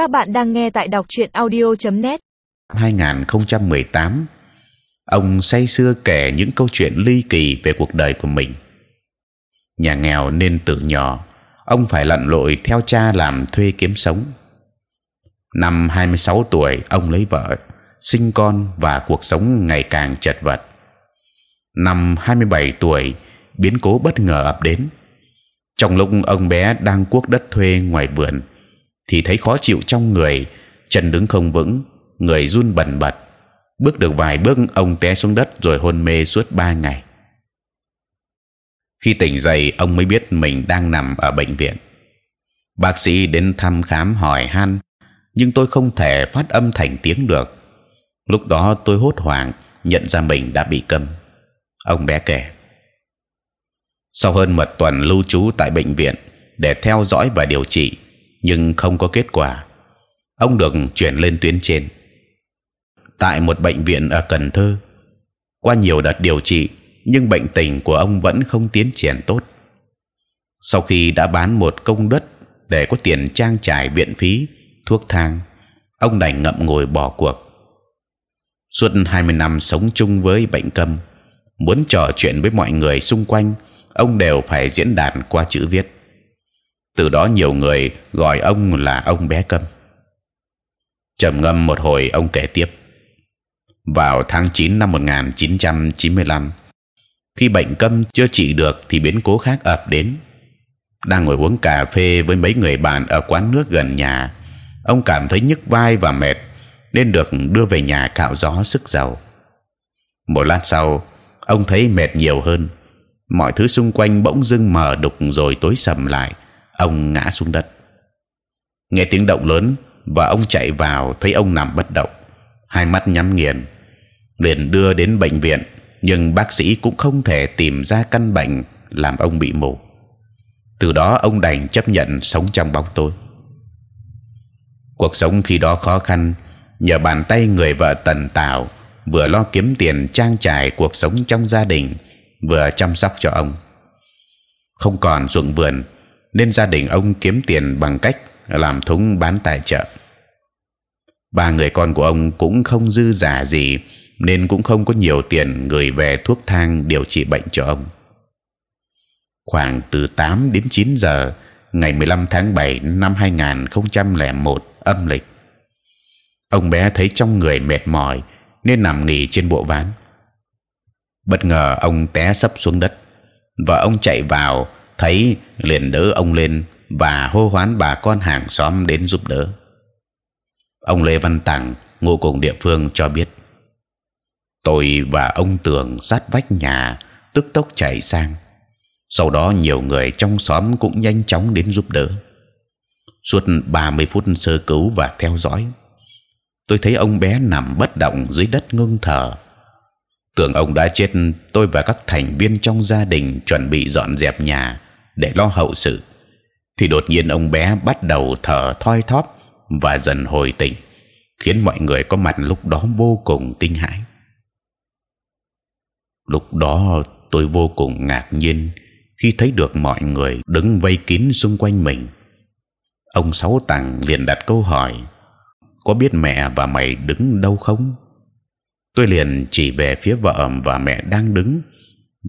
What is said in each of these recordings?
Các bạn đang nghe tại đọc truyện audio.net. 2018 ông say sưa kể những câu chuyện ly kỳ về cuộc đời của mình. Nhà nghèo nên từ nhỏ ông phải lặn lội theo cha làm thuê kiếm sống. Năm 26 tuổi ông lấy vợ, sinh con và cuộc sống ngày càng chật vật. Năm 27 tuổi biến cố bất ngờ ập đến. Trong lúc ông bé đang cuốc đất thuê ngoài vườn, thì thấy khó chịu trong người, chân đứng không vững, người run bần bật. Bước được vài bước, ông té xuống đất rồi hôn mê suốt ba ngày. Khi tỉnh dậy, ông mới biết mình đang nằm ở bệnh viện. Bác sĩ đến thăm khám hỏi han, nhưng tôi không thể phát âm thành tiếng được. Lúc đó tôi hốt hoảng, nhận ra mình đã bị câm. Ông bé kể. Sau hơn một tuần lưu trú tại bệnh viện để theo dõi và điều trị, nhưng không có kết quả, ông được chuyển lên tuyến trên. Tại một bệnh viện ở Cần Thơ, qua nhiều đợt điều trị, nhưng bệnh tình của ông vẫn không tiến triển tốt. Sau khi đã bán một công đất để có tiền trang trải viện phí, thuốc thang, ông đành ngậm ngùi bỏ cuộc. Suốt 20 năm sống chung với bệnh câm, muốn trò chuyện với mọi người xung quanh, ông đều phải diễn đàn qua chữ viết. Từ đó nhiều người gọi ông là ông bé câm. trầm ngâm một hồi, ông kể tiếp. Vào tháng 9 năm 1995, khi bệnh câm chưa trị được, thì biến cố khác ập đến. Đang ngồi uống cà phê với mấy người bạn ở quán nước gần nhà, ông cảm thấy nhức vai và mệt, nên được đưa về nhà cạo gió sức dầu. Một lát sau, ông thấy mệt nhiều hơn mọi thứ xung quanh bỗng dưng mờ đục rồi tối sầm lại ông ngã xuống đất. Nghe tiếng động lớn và ông chạy vào thấy ông nằm bất động. Hai mắt nhắm nghiền. Liền đưa đến bệnh viện, nhưng bác sĩ cũng không thể tìm ra căn bệnh làm ông bị mù. Từ đó ông đành chấp nhận sống trong bóng tối. Cuộc sống khi đó khó khăn, nhờ bàn tay người vợ tần tảo, vừa lo kiếm tiền trang trải cuộc sống trong gia đình, vừa chăm sóc cho ông. Không còn ruộng vườn nên gia đình ông kiếm tiền bằng cách làm thúng bán tại chợ ba người con của ông cũng không dư giả gì, nên cũng không có nhiều tiền gửi về thuốc thang điều trị bệnh cho ông. Khoảng từ 8 đến 9 giờ, ngày 15 tháng 7 năm 2001 âm lịch, ông bé thấy trong người mệt mỏi nên nằm nghỉ trên bộ ván. Bất ngờ ông té sấp xuống đất và ông chạy vào thấy liền đỡ ông lên và hô hoán bà con hàng xóm đến giúp đỡ. Ông lê văn tặng ngụ cùng địa phương cho biết, tôi và ông tường sát vách nhà, tức tốc chạy sang. Sau đó nhiều người trong xóm cũng nhanh chóng đến giúp đỡ. Suốt 30 phút sơ cứu và theo dõi, tôi thấy ông bé nằm bất động dưới đất ngưng thở. Tưởng ông đã chết, tôi và các thành viên trong gia đình chuẩn bị dọn dẹp nhà để lo hậu sự. Thì đột nhiên ông bé bắt đầu thở thoi thóp và dần hồi tỉnh, khiến mọi người có mặt lúc đó vô cùng kinh hãi. Lúc đó tôi vô cùng ngạc nhiên khi thấy được mọi người đứng vây kín xung quanh mình. Ông sáu tàng liền đặt câu hỏi, có biết mẹ và mày đứng đâu không? Tôi liền chỉ về phía vợ và mẹ đang đứng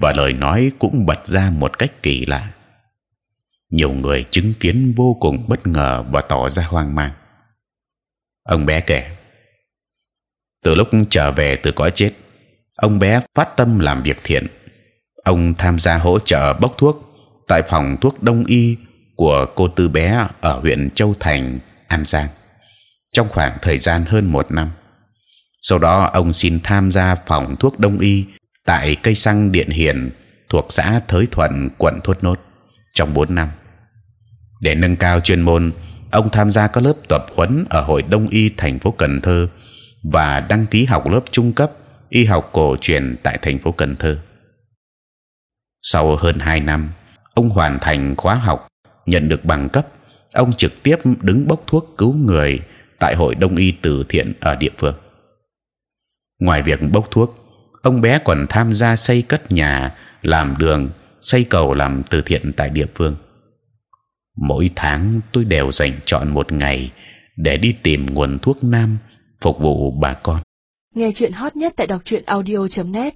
và lời nói cũng bật ra một cách kỳ lạ nhiều người chứng kiến vô cùng bất ngờ và tỏ ra hoang mang. Ông bé kể, từ lúc trở về từ cõi chết, ông bé phát tâm làm việc thiện. Ông tham gia hỗ trợ bốc thuốc tại phòng thuốc đông y của cô tư bé ở huyện châu thành, an giang, trong khoảng thời gian hơn một năm. Sau đó, ông xin tham gia phòng thuốc đông y tại cây xăng điện hiền thuộc xã thới thuận, quận thốt nốt trong 4 năm để nâng cao chuyên môn, ông tham gia các lớp tập huấn ở hội đông y thành phố cần thơ và đăng ký học lớp trung cấp y học cổ truyền tại thành phố cần thơ. Sau hơn 2 năm, ông hoàn thành khóa học, nhận được bằng cấp, ông trực tiếp đứng bốc thuốc cứu người tại hội đông y từ thiện ở địa phương. Ngoài việc bốc thuốc, ông bé còn tham gia xây cất nhà, làm đường, xây cầu làm từ thiện tại địa phương mỗi tháng tôi đều dành chọn một ngày để đi tìm nguồn thuốc nam phục vụ bà con. Nghe chuyện hot nhất tại đọc truyện audio.net